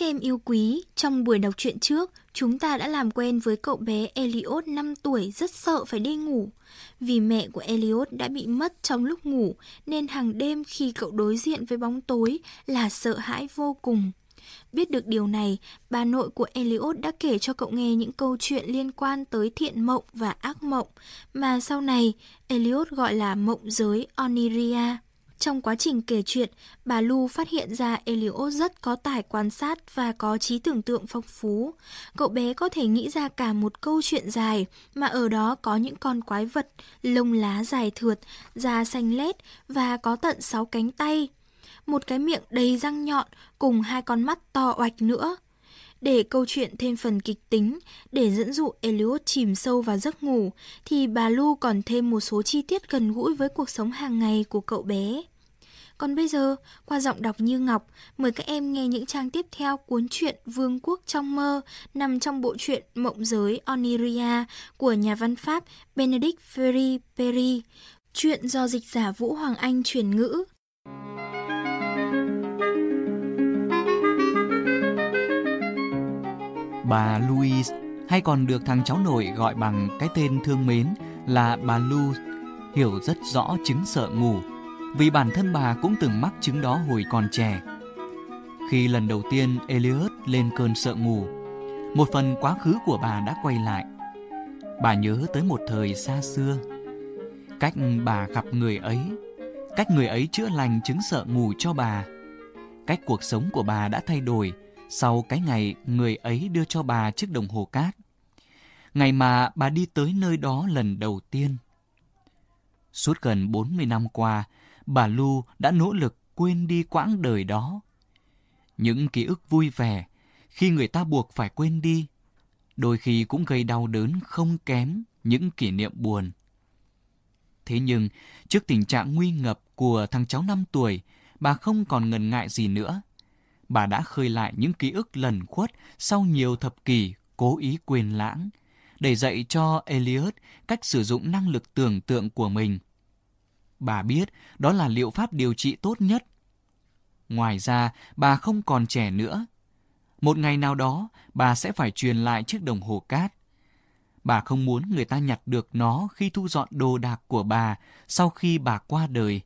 Các em yêu quý, trong buổi đọc truyện trước, chúng ta đã làm quen với cậu bé Elliot 5 tuổi rất sợ phải đi ngủ. Vì mẹ của Elliot đã bị mất trong lúc ngủ, nên hàng đêm khi cậu đối diện với bóng tối là sợ hãi vô cùng. Biết được điều này, bà nội của Elliot đã kể cho cậu nghe những câu chuyện liên quan tới thiện mộng và ác mộng, mà sau này Elliot gọi là mộng giới Oniria. Trong quá trình kể chuyện, bà Lu phát hiện ra Elliot rất có tài quan sát và có trí tưởng tượng phong phú. Cậu bé có thể nghĩ ra cả một câu chuyện dài mà ở đó có những con quái vật, lông lá dài thượt, da xanh lét và có tận 6 cánh tay. Một cái miệng đầy răng nhọn cùng hai con mắt to oạch nữa. Để câu chuyện thêm phần kịch tính, để dẫn dụ Elliot chìm sâu vào giấc ngủ, thì bà Lu còn thêm một số chi tiết gần gũi với cuộc sống hàng ngày của cậu bé. Còn bây giờ, qua giọng đọc Như Ngọc, mời các em nghe những trang tiếp theo cuốn truyện Vương quốc trong mơ nằm trong bộ truyện Mộng giới Oniria của nhà văn Pháp Benedict Ferry Perry. Chuyện do dịch giả Vũ Hoàng Anh chuyển ngữ. Bà Louise, hay còn được thằng cháu nội gọi bằng cái tên thương mến là bà Lu, hiểu rất rõ chứng sợ ngủ vì bản thân bà cũng từng mắc chứng đó hồi còn trẻ. Khi lần đầu tiên Elliot lên cơn sợ ngủ, một phần quá khứ của bà đã quay lại. Bà nhớ tới một thời xa xưa, cách bà gặp người ấy, cách người ấy chữa lành chứng sợ ngủ cho bà, cách cuộc sống của bà đã thay đổi sau cái ngày người ấy đưa cho bà chiếc đồng hồ cát. Ngày mà bà đi tới nơi đó lần đầu tiên. Suốt gần 40 năm qua, bà Lu đã nỗ lực quên đi quãng đời đó. Những ký ức vui vẻ, khi người ta buộc phải quên đi, đôi khi cũng gây đau đớn không kém những kỷ niệm buồn. Thế nhưng, trước tình trạng nguy ngập của thằng cháu 5 tuổi, bà không còn ngần ngại gì nữa. Bà đã khơi lại những ký ức lần khuất sau nhiều thập kỷ cố ý quên lãng, để dạy cho Elliot cách sử dụng năng lực tưởng tượng của mình – Bà biết đó là liệu pháp điều trị tốt nhất. Ngoài ra, bà không còn trẻ nữa. Một ngày nào đó, bà sẽ phải truyền lại chiếc đồng hồ cát. Bà không muốn người ta nhặt được nó khi thu dọn đồ đạc của bà sau khi bà qua đời.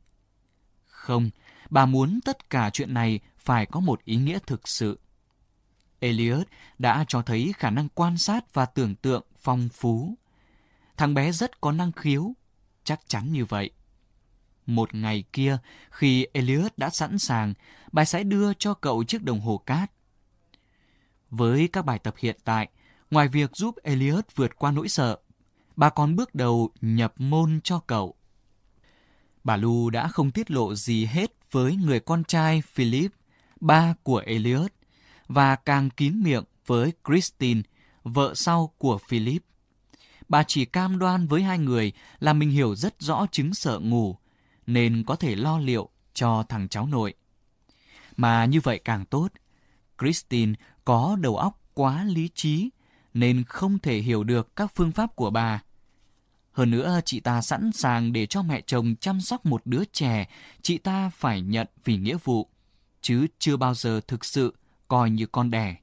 Không, bà muốn tất cả chuyện này phải có một ý nghĩa thực sự. Elliot đã cho thấy khả năng quan sát và tưởng tượng phong phú. Thằng bé rất có năng khiếu, chắc chắn như vậy. Một ngày kia, khi Elliot đã sẵn sàng, bà sẽ đưa cho cậu chiếc đồng hồ cát. Với các bài tập hiện tại, ngoài việc giúp Elliot vượt qua nỗi sợ, bà còn bước đầu nhập môn cho cậu. Bà Lu đã không tiết lộ gì hết với người con trai Philip, ba của Elliot, và càng kín miệng với Christine, vợ sau của Philip. Bà chỉ cam đoan với hai người là mình hiểu rất rõ chứng sợ ngủ nên có thể lo liệu cho thằng cháu nội. Mà như vậy càng tốt. Christine có đầu óc quá lý trí nên không thể hiểu được các phương pháp của bà. Hơn nữa, chị ta sẵn sàng để cho mẹ chồng chăm sóc một đứa trẻ, chị ta phải nhận vì nghĩa vụ, chứ chưa bao giờ thực sự coi như con đẻ.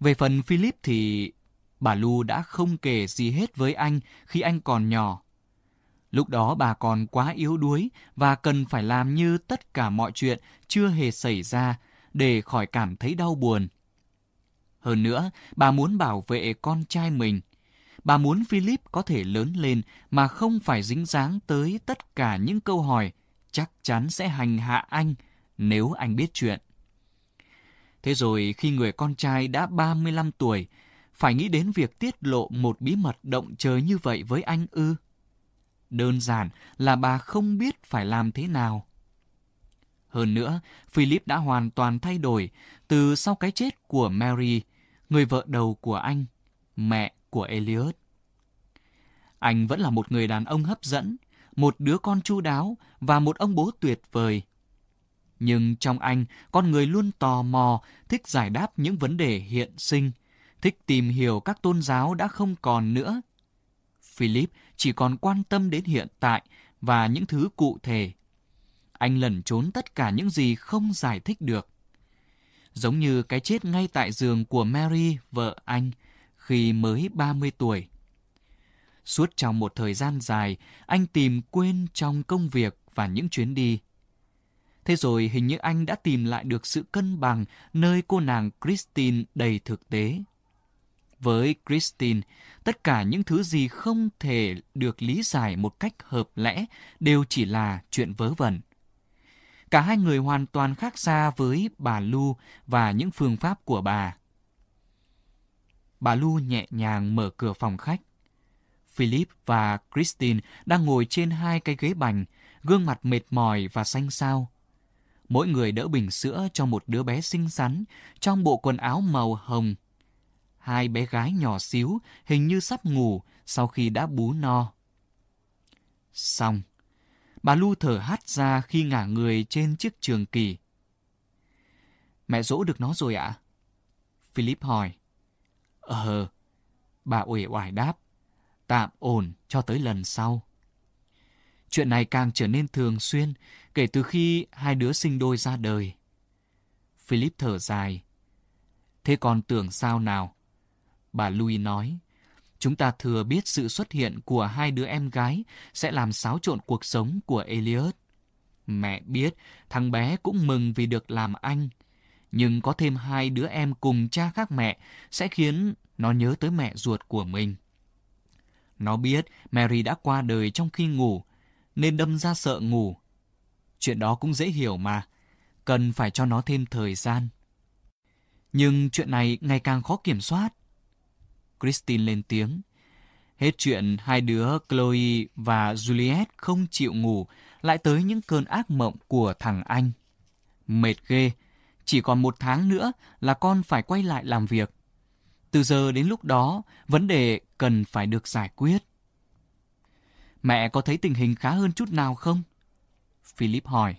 Về phần Philip thì bà Lu đã không kể gì hết với anh khi anh còn nhỏ. Lúc đó bà còn quá yếu đuối và cần phải làm như tất cả mọi chuyện chưa hề xảy ra để khỏi cảm thấy đau buồn. Hơn nữa, bà muốn bảo vệ con trai mình. Bà muốn Philip có thể lớn lên mà không phải dính dáng tới tất cả những câu hỏi chắc chắn sẽ hành hạ anh nếu anh biết chuyện. Thế rồi khi người con trai đã 35 tuổi, phải nghĩ đến việc tiết lộ một bí mật động trời như vậy với anh ư? Đơn giản là bà không biết phải làm thế nào. Hơn nữa, Philip đã hoàn toàn thay đổi từ sau cái chết của Mary, người vợ đầu của anh, mẹ của Elliot. Anh vẫn là một người đàn ông hấp dẫn, một đứa con chu đáo và một ông bố tuyệt vời. Nhưng trong anh, con người luôn tò mò, thích giải đáp những vấn đề hiện sinh, thích tìm hiểu các tôn giáo đã không còn nữa. Philip chỉ còn quan tâm đến hiện tại và những thứ cụ thể. Anh lẩn trốn tất cả những gì không giải thích được. giống như cái chết ngay tại giường của Mary, vợ anh, khi mới 30 tuổi. Suốt trong một thời gian dài, anh tìm quên trong công việc và những chuyến đi. Thế rồi hình như anh đã tìm lại được sự cân bằng nơi cô nàng Christine đầy thực tế. Với Christine, tất cả những thứ gì không thể được lý giải một cách hợp lẽ đều chỉ là chuyện vớ vẩn. Cả hai người hoàn toàn khác xa với bà Lu và những phương pháp của bà. Bà Lu nhẹ nhàng mở cửa phòng khách. Philip và Christine đang ngồi trên hai cái ghế bành, gương mặt mệt mỏi và xanh xao. Mỗi người đỡ bình sữa cho một đứa bé xinh xắn trong bộ quần áo màu hồng. Hai bé gái nhỏ xíu hình như sắp ngủ sau khi đã bú no. Xong, bà Lu thở hắt ra khi ngả người trên chiếc trường kỳ. Mẹ dỗ được nó rồi ạ? Philip hỏi. Ờ, bà uể oải đáp. Tạm ổn cho tới lần sau. Chuyện này càng trở nên thường xuyên kể từ khi hai đứa sinh đôi ra đời. Philip thở dài. Thế còn tưởng sao nào? Bà Louis nói. Chúng ta thừa biết sự xuất hiện của hai đứa em gái sẽ làm xáo trộn cuộc sống của Elliot. Mẹ biết thằng bé cũng mừng vì được làm anh. Nhưng có thêm hai đứa em cùng cha khác mẹ sẽ khiến nó nhớ tới mẹ ruột của mình. Nó biết Mary đã qua đời trong khi ngủ, nên đâm ra sợ ngủ. Chuyện đó cũng dễ hiểu mà, cần phải cho nó thêm thời gian. Nhưng chuyện này ngày càng khó kiểm soát. Christine lên tiếng. Hết chuyện hai đứa Chloe và Juliet không chịu ngủ, lại tới những cơn ác mộng của thằng anh. Mệt ghê, chỉ còn một tháng nữa là con phải quay lại làm việc. Từ giờ đến lúc đó, vấn đề cần phải được giải quyết. Mẹ có thấy tình hình khá hơn chút nào không? Philip hỏi.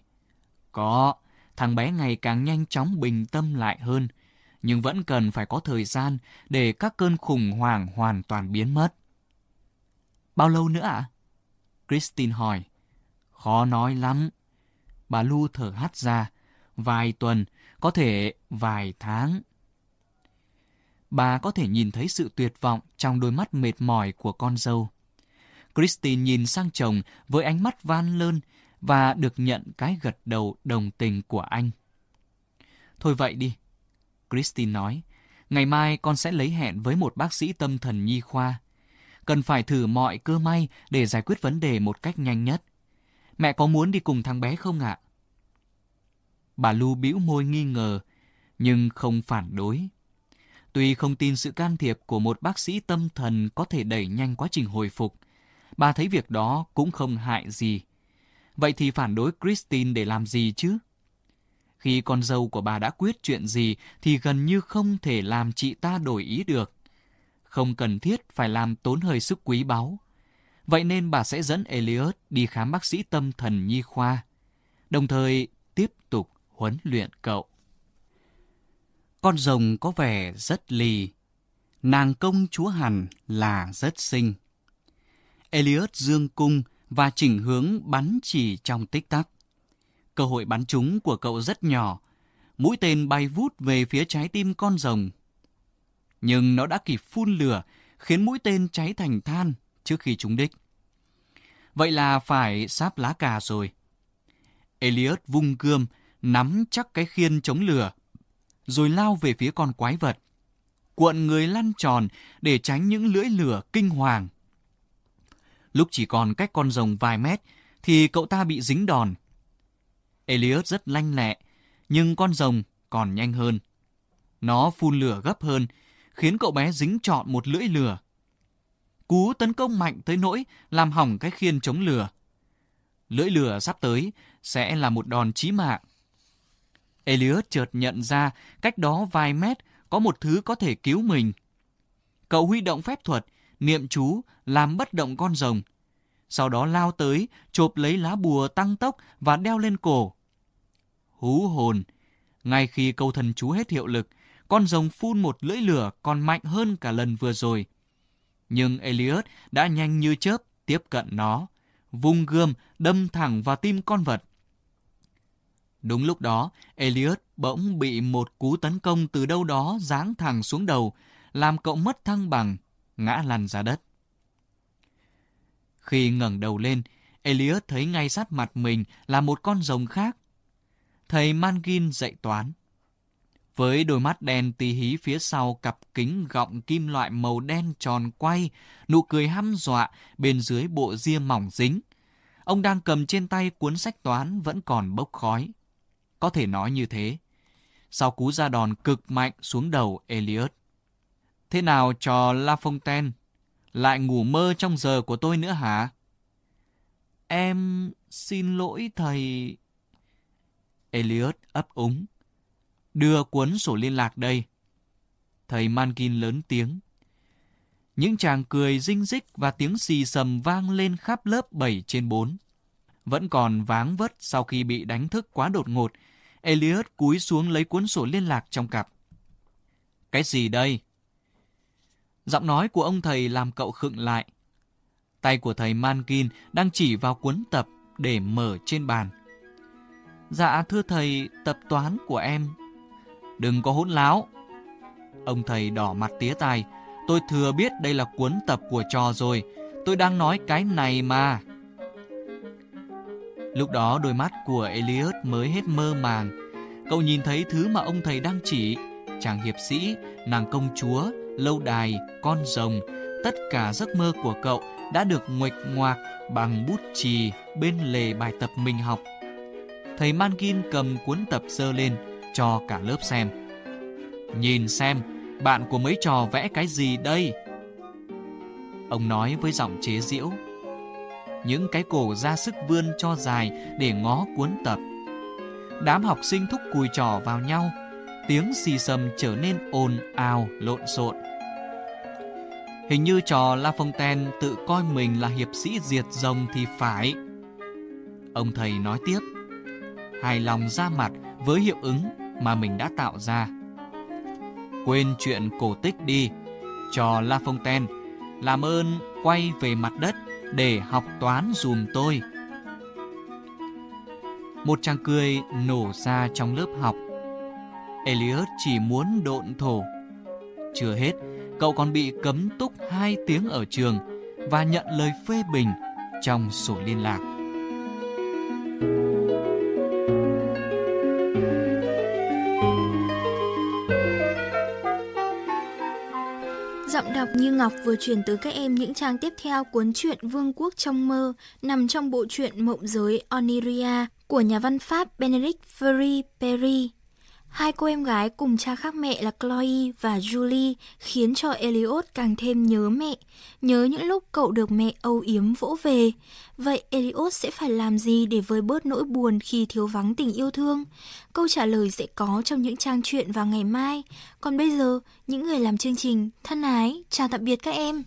Có, thằng bé ngày càng nhanh chóng bình tâm lại hơn, nhưng vẫn cần phải có thời gian để các cơn khủng hoảng hoàn toàn biến mất. Bao lâu nữa ạ? À? Christine hỏi. Khó nói lắm. Bà Lu thở hắt ra. Vài tuần, có thể vài tháng. Bà có thể nhìn thấy sự tuyệt vọng trong đôi mắt mệt mỏi của con dâu. Christine nhìn sang chồng với ánh mắt van lơn và được nhận cái gật đầu đồng tình của anh. Thôi vậy đi, Christine nói. Ngày mai con sẽ lấy hẹn với một bác sĩ tâm thần nhi khoa. Cần phải thử mọi cơ may để giải quyết vấn đề một cách nhanh nhất. Mẹ có muốn đi cùng thằng bé không ạ? Bà Lu bĩu môi nghi ngờ, nhưng không phản đối. Tuy không tin sự can thiệp của một bác sĩ tâm thần có thể đẩy nhanh quá trình hồi phục, bà thấy việc đó cũng không hại gì. Vậy thì phản đối Christine để làm gì chứ? Khi con dâu của bà đã quyết chuyện gì thì gần như không thể làm chị ta đổi ý được. Không cần thiết phải làm tốn hơi sức quý báu. Vậy nên bà sẽ dẫn Elliot đi khám bác sĩ tâm thần nhi khoa, đồng thời tiếp tục huấn luyện cậu. Con rồng có vẻ rất lì, nàng công chúa hẳn là rất xinh. Elliot dương cung và chỉnh hướng bắn chỉ trong tích tắc. Cơ hội bắn trúng của cậu rất nhỏ, mũi tên bay vút về phía trái tim con rồng. Nhưng nó đã kịp phun lửa, khiến mũi tên cháy thành than trước khi trúng đích. Vậy là phải sáp lá cà rồi. Elliot vung gươm, nắm chắc cái khiên chống lửa, rồi lao về phía con quái vật. Cuộn người lăn tròn để tránh những lưỡi lửa kinh hoàng. Lúc chỉ còn cách con rồng vài mét, thì cậu ta bị dính đòn. Elliot rất lanh lẹ, nhưng con rồng còn nhanh hơn. Nó phun lửa gấp hơn, khiến cậu bé dính trọn một lưỡi lửa. Cú tấn công mạnh tới nỗi làm hỏng cái khiên chống lửa. Lưỡi lửa sắp tới sẽ là một đòn chí mạng. Elliot chợt nhận ra cách đó vài mét có một thứ có thể cứu mình. Cậu huy động phép thuật, niệm chú, làm bất động con rồng. Sau đó lao tới, chộp lấy lá bùa tăng tốc và đeo lên cổ. Hú hồn! Ngay khi câu thần chú hết hiệu lực, con rồng phun một lưỡi lửa còn mạnh hơn cả lần vừa rồi. Nhưng Elliot đã nhanh như chớp tiếp cận nó, vung gươm đâm thẳng vào tim con vật. Đúng lúc đó, Elliot bỗng bị một cú tấn công từ đâu đó giáng thẳng xuống đầu, làm cậu mất thăng bằng, ngã lăn ra đất. Khi ngẩng đầu lên, Elias thấy ngay sát mặt mình là một con rồng khác. Thầy Mangin dạy toán. Với đôi mắt đen tí hí phía sau cặp kính gọng kim loại màu đen tròn quay, nụ cười hăm dọa bên dưới bộ ria mỏng dính. Ông đang cầm trên tay cuốn sách toán vẫn còn bốc khói. Có thể nói như thế. Sau cú ra đòn cực mạnh xuống đầu Elias. Thế nào trò La Fontaine? Lại ngủ mơ trong giờ của tôi nữa hả? Em xin lỗi thầy. Elliot ấp úng. Đưa cuốn sổ liên lạc đây. Thầy Mankin lớn tiếng. Những chàng cười rinh rích và tiếng xì sầm vang lên khắp lớp 7 trên 4. Vẫn còn váng vất sau khi bị đánh thức quá đột ngột, Elliot cúi xuống lấy cuốn sổ liên lạc trong cặp. Cái gì đây? Giọng nói của ông thầy làm cậu khựng lại. Tay của thầy Mankin đang chỉ vào cuốn tập để mở trên bàn. Dạ thưa thầy, tập toán của em. Đừng có hỗn láo. Ông thầy đỏ mặt tía tai. Tôi thừa biết đây là cuốn tập của trò rồi. Tôi đang nói cái này mà. Lúc đó đôi mắt của Elias mới hết mơ màng. Cậu nhìn thấy thứ mà ông thầy đang chỉ. Chàng hiệp sĩ, nàng công chúa, lâu đài, con rồng. Tất cả giấc mơ của cậu đã được nguệch ngoạc bằng bút chì bên lề bài tập mình học. Thầy Mankin cầm cuốn tập dơ lên cho cả lớp xem. Nhìn xem, bạn của mấy trò vẽ cái gì đây? Ông nói với giọng chế giễu. Những cái cổ ra sức vươn cho dài để ngó cuốn tập. Đám học sinh thúc cùi trò vào nhau, tiếng xì sầm trở nên ồn ào, lộn xộn. Hình như trò La Fontaine tự coi mình là hiệp sĩ diệt rồng thì phải. Ông thầy nói tiếp, hài lòng ra mặt với hiệu ứng mà mình đã tạo ra. Quên chuyện cổ tích đi, trò La Fontaine, làm ơn quay về mặt đất để học toán dùm tôi. Một tràng cười nổ ra trong lớp học. Elliot chỉ muốn độn thổ. Chưa hết, cậu còn bị cấm túc 2 tiếng ở trường và nhận lời phê bình trong sổ liên lạc. Giọng đọc như Ngọc vừa chuyển tới các em những trang tiếp theo cuốn truyện Vương quốc trong mơ nằm trong bộ truyện Mộng giới Oniria của nhà văn Pháp Benedict Ferry Perry. Hai cô em gái cùng cha khác mẹ là Chloe và Julie khiến cho Elliot càng thêm nhớ mẹ, nhớ những lúc cậu được mẹ âu yếm vỗ về. Vậy Elliot sẽ phải làm gì để vơi bớt nỗi buồn khi thiếu vắng tình yêu thương? Câu trả lời sẽ có trong những trang truyện vào ngày mai. Còn bây giờ, những người làm chương trình, thân ái, chào tạm biệt các em.